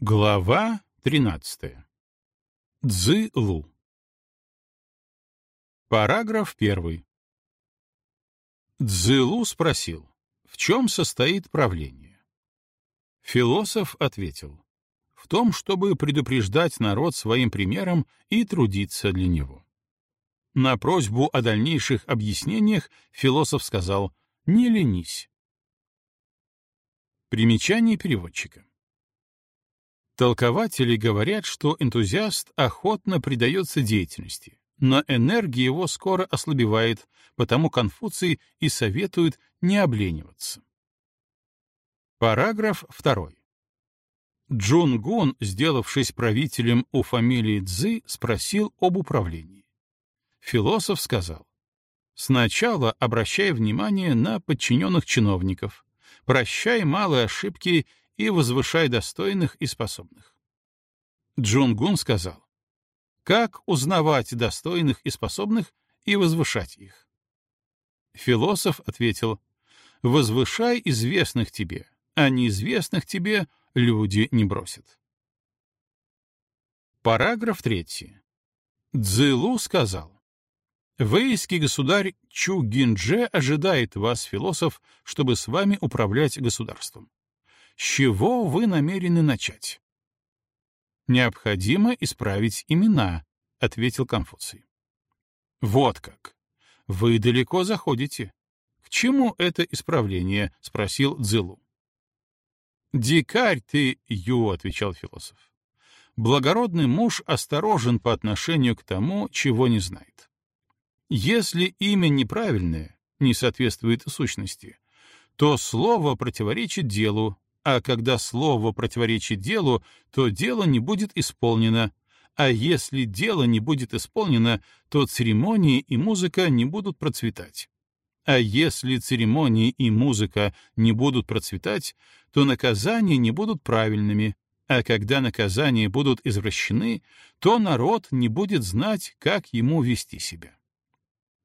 Глава 13. Цзы-Лу. Параграф 1. Цзы-Лу спросил, в чем состоит правление? Философ ответил, в том, чтобы предупреждать народ своим примером и трудиться для него. На просьбу о дальнейших объяснениях философ сказал «не ленись». Примечание переводчика. Толкователи говорят, что энтузиаст охотно предается деятельности, но энергия его скоро ослабевает, потому Конфуций и советует не облениваться. Параграф 2. Джун Гун, сделавшись правителем у фамилии Цзы, спросил об управлении. Философ сказал, «Сначала обращай внимание на подчиненных чиновников, прощай малые ошибки и возвышай достойных и способных. Джунгун сказал, как узнавать достойных и способных и возвышать их? Философ ответил, возвышай известных тебе, а неизвестных тебе люди не бросят. Параграф 3. Цзылу сказал, Вейский государь Чу Гиндже ожидает вас, философ, чтобы с вами управлять государством. С чего вы намерены начать? Необходимо исправить имена, ответил Конфуций. Вот как. Вы далеко заходите. К чему это исправление? спросил Цзилу. Дикарь ты, Ю, отвечал философ. Благородный муж осторожен по отношению к тому, чего не знает. Если имя неправильное, не соответствует сущности, то слово противоречит делу, а когда слово противоречит делу, то дело не будет исполнено, а если дело не будет исполнено, то церемонии и музыка не будут процветать. А если церемонии и музыка не будут процветать, то наказания не будут правильными, а когда наказания будут извращены, то народ не будет знать, как ему вести себя.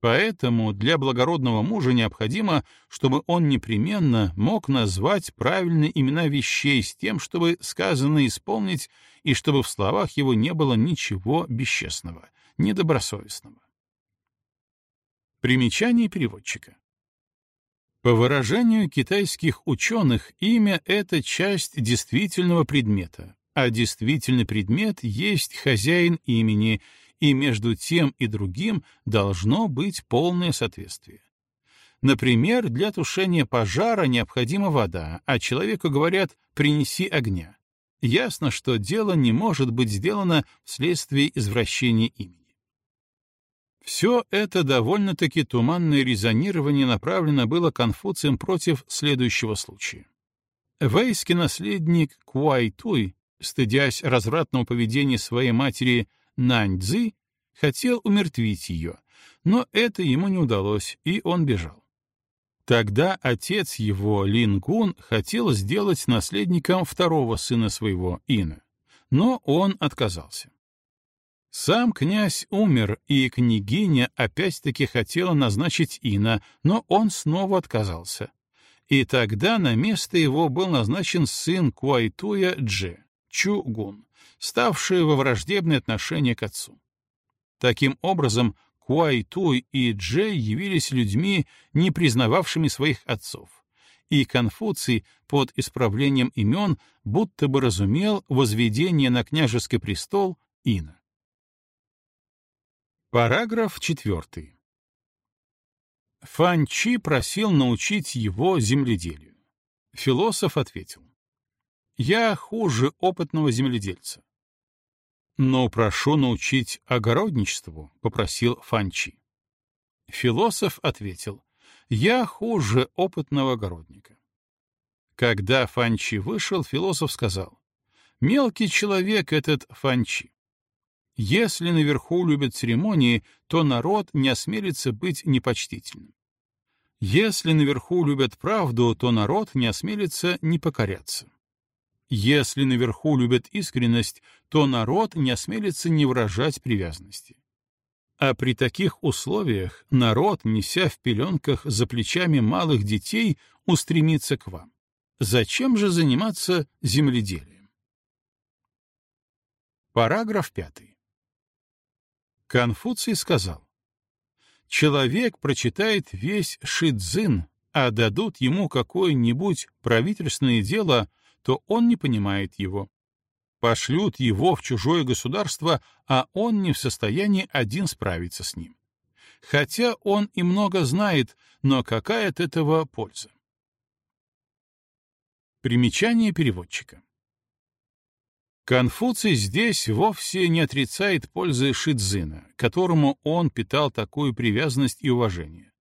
Поэтому для благородного мужа необходимо, чтобы он непременно мог назвать правильные имена вещей с тем, чтобы сказанное исполнить, и чтобы в словах его не было ничего бесчестного, недобросовестного. Примечание переводчика. По выражению китайских ученых, имя — это часть действительного предмета, а действительный предмет есть хозяин имени — и между тем и другим должно быть полное соответствие. Например, для тушения пожара необходима вода, а человеку говорят «принеси огня». Ясно, что дело не может быть сделано вследствие извращения имени. Все это довольно-таки туманное резонирование направлено было Конфуцием против следующего случая. Вейский наследник Куайтуй, стыдясь развратного поведения своей матери Наньцзы хотел умертвить ее, но это ему не удалось, и он бежал. Тогда отец его, Лин Гун, хотел сделать наследником второго сына своего, Ина, но он отказался. Сам князь умер, и княгиня опять-таки хотела назначить Ина, но он снова отказался. И тогда на место его был назначен сын Куайтуя Дже, Чугун, ставший во враждебное отношение к отцу. Таким образом, Куай Туй и Джей явились людьми, не признававшими своих отцов, и Конфуций под исправлением имен будто бы разумел возведение на княжеский престол Ина. Параграф 4. Фан Чи просил научить его земледелию. Философ ответил, «Я хуже опытного земледельца. «Но прошу научить огородничеству», — попросил Фанчи. Философ ответил, «Я хуже опытного огородника». Когда Фанчи вышел, философ сказал, «Мелкий человек этот Фанчи. Если наверху любят церемонии, то народ не осмелится быть непочтительным. Если наверху любят правду, то народ не осмелится не покоряться. Если наверху любят искренность, то народ не осмелится не выражать привязанности. А при таких условиях народ, неся в пеленках за плечами малых детей, устремится к вам. Зачем же заниматься земледелием? Параграф 5. Конфуций сказал, «Человек прочитает весь Шидзин, а дадут ему какое-нибудь правительственное дело, то он не понимает его. Пошлют его в чужое государство, а он не в состоянии один справиться с ним. Хотя он и много знает, но какая от этого польза? Примечание переводчика. Конфуций здесь вовсе не отрицает пользы Шидзина, которому он питал такую привязанность и уважение,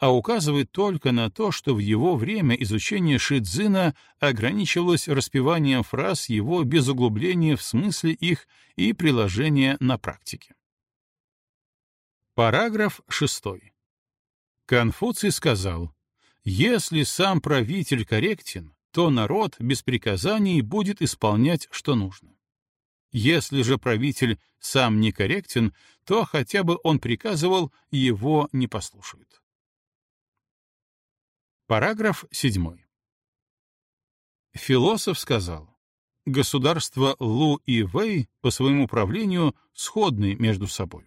а указывает только на то, что в его время изучение Шидзина ограничивалось распеванием фраз его без углубления в смысле их и приложения на практике. Параграф 6. Конфуций сказал, «Если сам правитель корректен, то народ без приказаний будет исполнять, что нужно. Если же правитель сам некорректен, то хотя бы он приказывал, его не послушают. Параграф 7. Философ сказал, государства Лу и Вэй по своему правлению сходны между собой.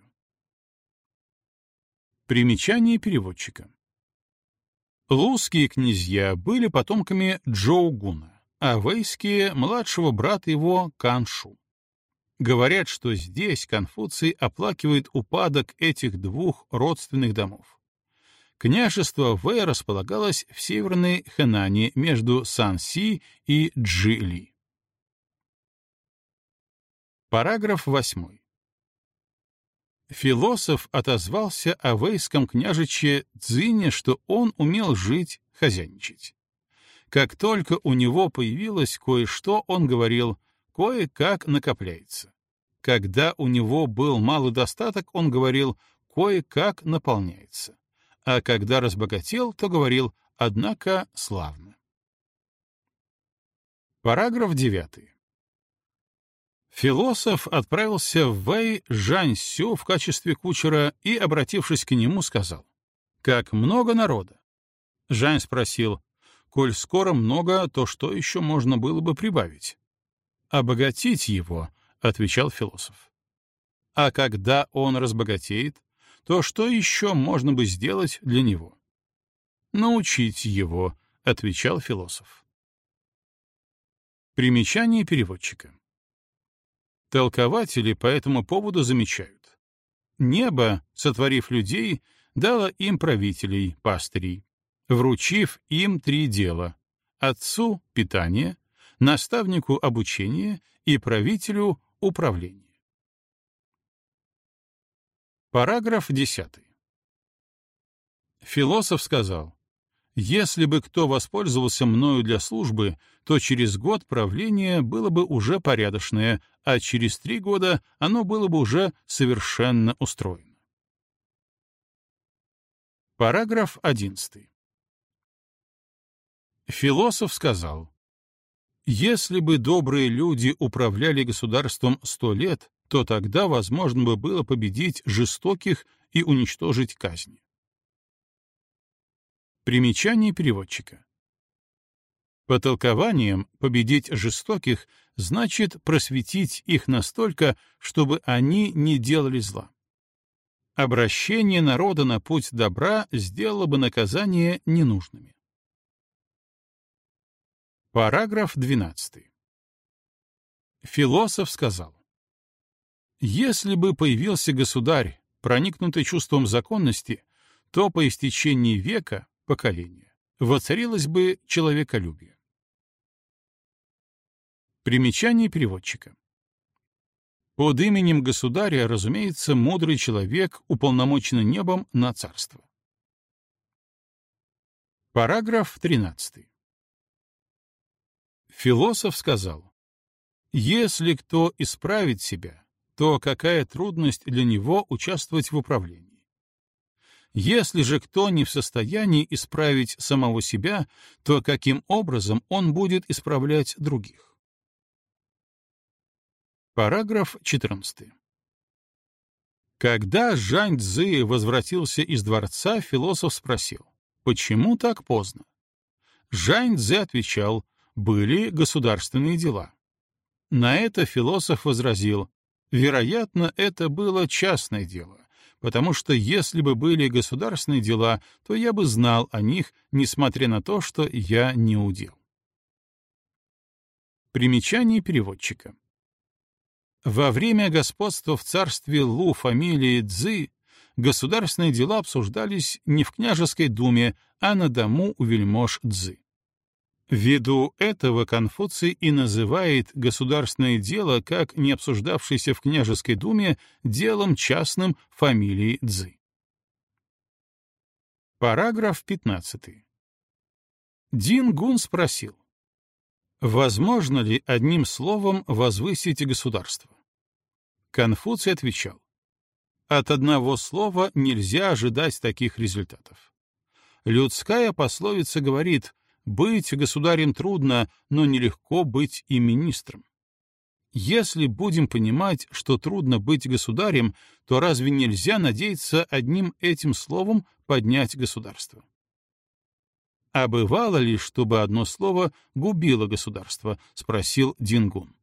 Примечание переводчика. Лузские князья были потомками Джоугуна, а вейские — младшего брата его Каншу. Говорят, что здесь Конфуций оплакивает упадок этих двух родственных домов. Княжество Вэй располагалось в северной Хэнане между Сан-Си и Джили. Параграф 8. Философ отозвался о вейском княжиче Цзине, что он умел жить, хозяйничать. Как только у него появилось кое-что, он говорил, кое-как накопляется. Когда у него был малый достаток, он говорил, кое-как наполняется. А когда разбогател, то говорил, однако славно. Параграф девятый. Философ отправился в Вэй Жань-Сю в качестве кучера и, обратившись к нему, сказал, «Как много народа!» Жань спросил, «Коль скоро много, то что еще можно было бы прибавить?» «Обогатить его», — отвечал философ. «А когда он разбогатеет, то что еще можно бы сделать для него?» «Научить его», — отвечал философ. Примечание переводчика. Толкователи по этому поводу замечают. Небо, сотворив людей, дало им правителей, пастырей, вручив им три дела — отцу — питание, наставнику — обучение и правителю — управление. Параграф 10. Философ сказал, если бы кто воспользовался мною для службы, то через год правление было бы уже порядочное, а через три года оно было бы уже совершенно устроено. Параграф 11. Философ сказал, «Если бы добрые люди управляли государством сто лет, то тогда возможно бы было победить жестоких и уничтожить казни. Примечание переводчика. По толкованиям, победить жестоких значит просветить их настолько, чтобы они не делали зла. Обращение народа на путь добра сделало бы наказание ненужными. Параграф 12. Философ сказал, «Если бы появился государь, проникнутый чувством законности, то по истечении века поколения, воцарилось бы человеколюбие. Примечание переводчика. Под именем государя, разумеется, мудрый человек, уполномоченный небом на царство. Параграф 13. Философ сказал, «Если кто исправит себя, то какая трудность для него участвовать в управлении? Если же кто не в состоянии исправить самого себя, то каким образом он будет исправлять других? Параграф 14. Когда Жань Цзы возвратился из дворца, философ спросил, почему так поздно? Жань Цзы отвечал, были государственные дела. На это философ возразил, Вероятно, это было частное дело, потому что если бы были государственные дела, то я бы знал о них, несмотря на то, что я не удел. Примечание переводчика. Во время господства в царстве Лу фамилии Цзы государственные дела обсуждались не в княжеской думе, а на дому у вельмож Цзы. Ввиду этого Конфуций и называет государственное дело, как не обсуждавшееся в княжеской думе, делом частным фамилии Цзы. Параграф 15. Дин Гун спросил, возможно ли одним словом возвысить государство? Конфуций отвечал, от одного слова нельзя ожидать таких результатов. Людская пословица говорит быть государем трудно, но нелегко быть и министром. Если будем понимать, что трудно быть государем, то разве нельзя надеяться одним этим словом поднять государство? А бывало ли, чтобы одно слово губило государство? спросил Дингун.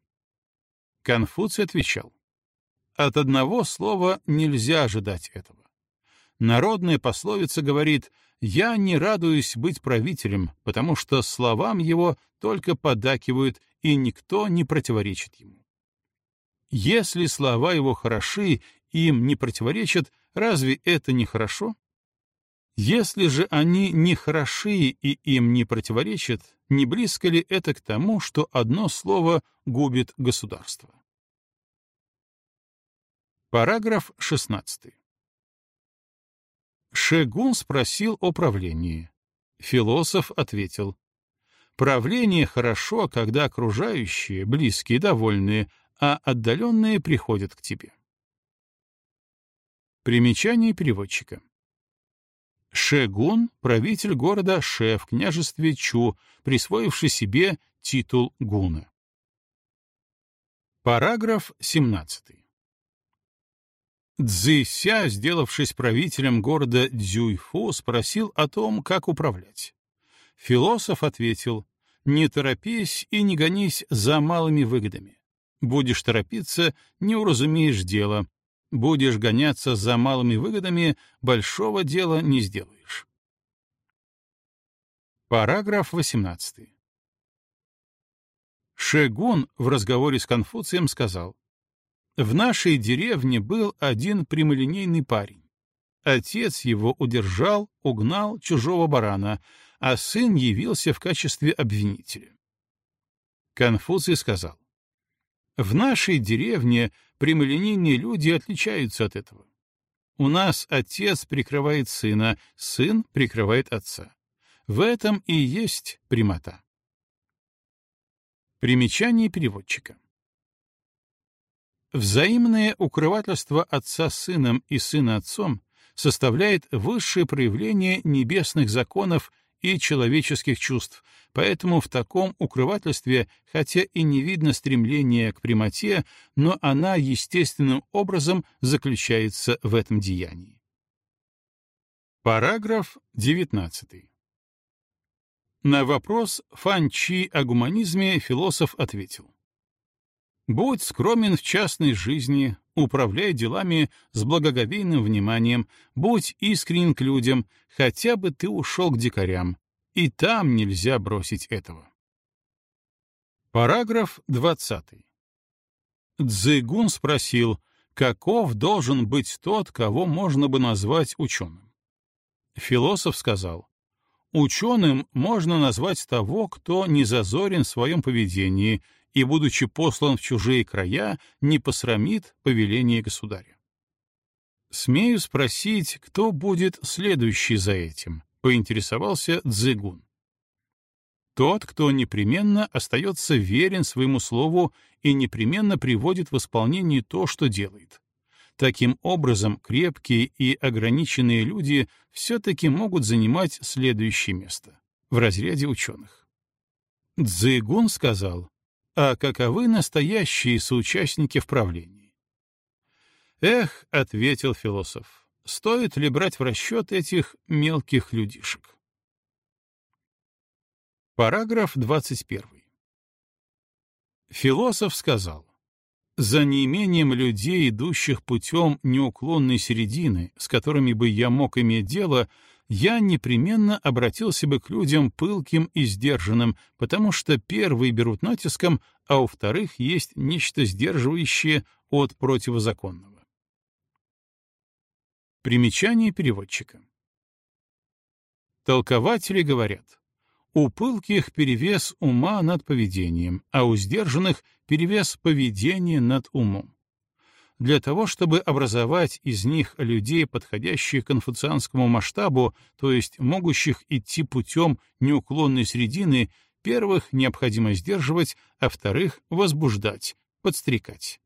Конфуций отвечал: от одного слова нельзя ожидать этого. Народная пословица говорит я не радуюсь быть правителем, потому что словам его только подакивают, и никто не противоречит ему. Если слова его хороши, им не противоречат, разве это не хорошо? Если же они не хороши и им не противоречат, не близко ли это к тому, что одно слово губит государство? Параграф 16. Шегун спросил о правлении. Философ ответил, «Правление хорошо, когда окружающие, близкие, довольные, а отдаленные приходят к тебе». Примечание переводчика. Шегун — правитель города Ше в княжестве Чу, присвоивший себе титул гуна. Параграф 17. Цзися, сделавшись правителем города Дзюйфу, спросил о том, как управлять. Философ ответил, «Не торопись и не гонись за малыми выгодами. Будешь торопиться, не уразумеешь дело. Будешь гоняться за малыми выгодами, большого дела не сделаешь». Параграф 18. Шегун в разговоре с Конфуцием сказал, в нашей деревне был один прямолинейный парень. Отец его удержал, угнал чужого барана, а сын явился в качестве обвинителя. Конфуций сказал, «В нашей деревне прямолинейные люди отличаются от этого. У нас отец прикрывает сына, сын прикрывает отца. В этом и есть прямота». Примечание переводчика. Взаимное укрывательство отца сыном и сына отцом составляет высшее проявление небесных законов и человеческих чувств, поэтому в таком укрывательстве, хотя и не видно стремления к прямоте, но она естественным образом заключается в этом деянии. Параграф 19. На вопрос Фан Чи о гуманизме философ ответил. Будь скромен в частной жизни, управляй делами с благоговейным вниманием, будь искренен к людям, хотя бы ты ушел к дикарям. И там нельзя бросить этого. Параграф 20. Цзыгун спросил, каков должен быть тот, кого можно бы назвать ученым. Философ сказал, ученым можно назвать того, кто не зазорен в своем поведении, и, будучи послан в чужие края, не посрамит повеление государя. «Смею спросить, кто будет следующий за этим?» — поинтересовался Цзыгун. «Тот, кто непременно остается верен своему слову и непременно приводит в исполнение то, что делает. Таким образом, крепкие и ограниченные люди все-таки могут занимать следующее место в разряде ученых». Цзыгун сказал, а каковы настоящие соучастники в правлении? Эх, — ответил философ, — стоит ли брать в расчет этих мелких людишек? Параграф 21. Философ сказал, За неимением людей, идущих путем неуклонной середины, с которыми бы я мог иметь дело, я непременно обратился бы к людям пылким и сдержанным, потому что первые берут натиском, а у вторых есть нечто сдерживающее от противозаконного. Примечание переводчика. Толкователи говорят, у пылких перевес ума над поведением, а у сдержанных перевес поведения над умом. Для того, чтобы образовать из них людей, подходящих к конфуцианскому масштабу, то есть могущих идти путем неуклонной средины, первых необходимо сдерживать, а вторых — возбуждать, подстрекать.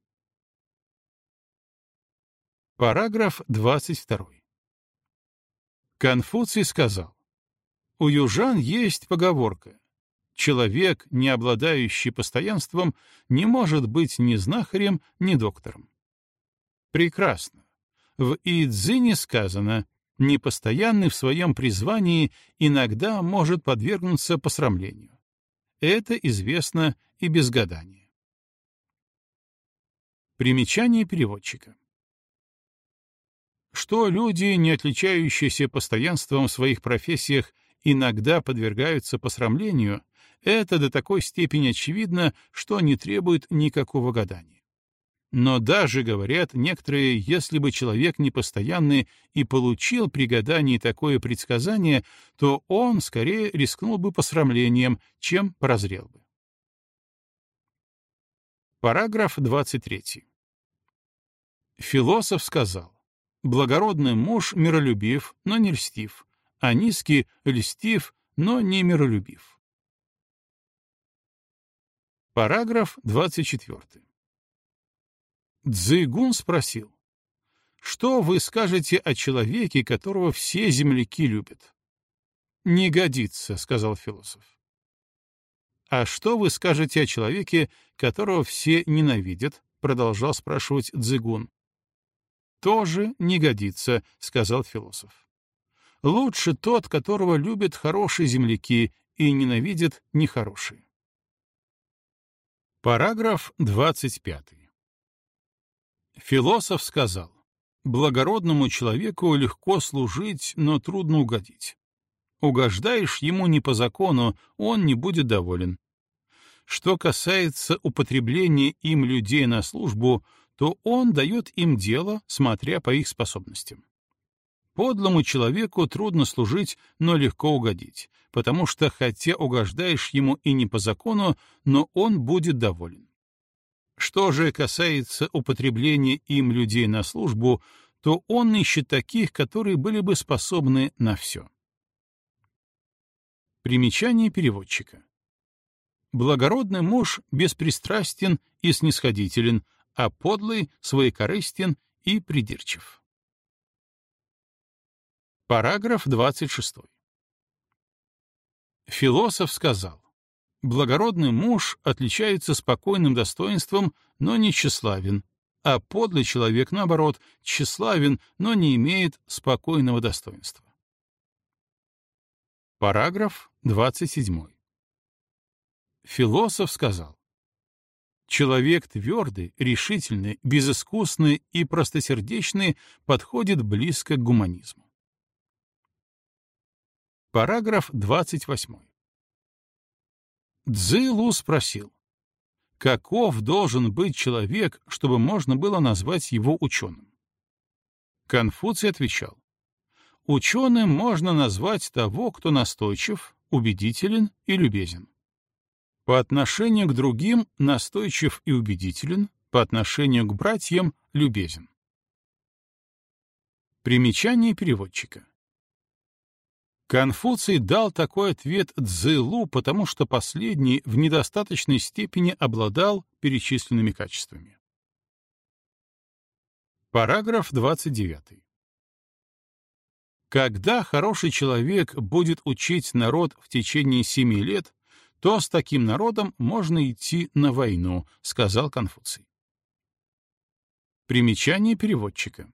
Параграф 22. Конфуций сказал, «У южан есть поговорка. Человек, не обладающий постоянством, не может быть ни знахарем, ни доктором. Прекрасно. В Идзине сказано, непостоянный в своем призвании иногда может подвергнуться посрамлению. Это известно и без гадания. Примечание переводчика. Что люди, не отличающиеся постоянством в своих профессиях, иногда подвергаются посрамлению, это до такой степени очевидно, что не требует никакого гадания. Но даже, говорят некоторые, если бы человек непостоянный и получил при гадании такое предсказание, то он скорее рискнул бы посрамлением, чем прозрел бы. Параграф 23. Философ сказал, «Благородный муж миролюбив, но не льстив, а низкий льстив, но не миролюбив». Параграф 24. Цзыгун спросил, «Что вы скажете о человеке, которого все земляки любят?» «Не годится», — сказал философ. «А что вы скажете о человеке, которого все ненавидят?» — продолжал спрашивать Цзыгун. «Тоже не годится», — сказал философ. «Лучше тот, которого любят хорошие земляки и ненавидят нехорошие». Параграф двадцать пятый. Философ сказал, «Благородному человеку легко служить, но трудно угодить. Угождаешь ему не по закону, он не будет доволен. Что касается употребления им людей на службу, то он дает им дело, смотря по их способностям. Подлому человеку трудно служить, но легко угодить, потому что хотя угождаешь ему и не по закону, но он будет доволен. Что же касается употребления им людей на службу, то он ищет таких, которые были бы способны на все. Примечание переводчика. Благородный муж беспристрастен и снисходителен, а подлый своекорыстен и придирчив. Параграф 26. Философ сказал, Благородный муж отличается спокойным достоинством, но не тщеславен, а подлый человек, наоборот, тщеславен, но не имеет спокойного достоинства. Параграф 27. Философ сказал, Человек твердый, решительный, безыскусный и простосердечный подходит близко к гуманизму. Параграф 28. Цзилу спросил, каков должен быть человек, чтобы можно было назвать его ученым? Конфуций отвечал, ученым можно назвать того, кто настойчив, убедителен и любезен. По отношению к другим настойчив и убедителен, по отношению к братьям любезен. Примечание переводчика. Конфуций дал такой ответ Цзэлу, потому что последний в недостаточной степени обладал перечисленными качествами. Параграф 29. Когда хороший человек будет учить народ в течение семи лет, то с таким народом можно идти на войну, сказал Конфуций. Примечание переводчика.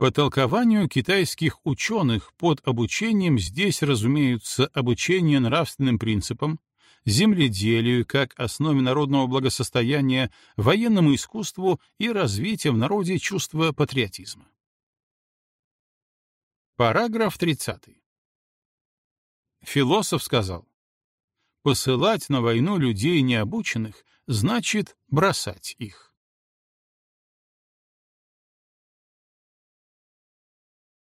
По толкованию китайских ученых под обучением здесь разумеются обучение нравственным принципам, земледелию как основе народного благосостояния, военному искусству и развитию в народе чувства патриотизма. Параграф 30. Философ сказал, «Посылать на войну людей необученных значит бросать их».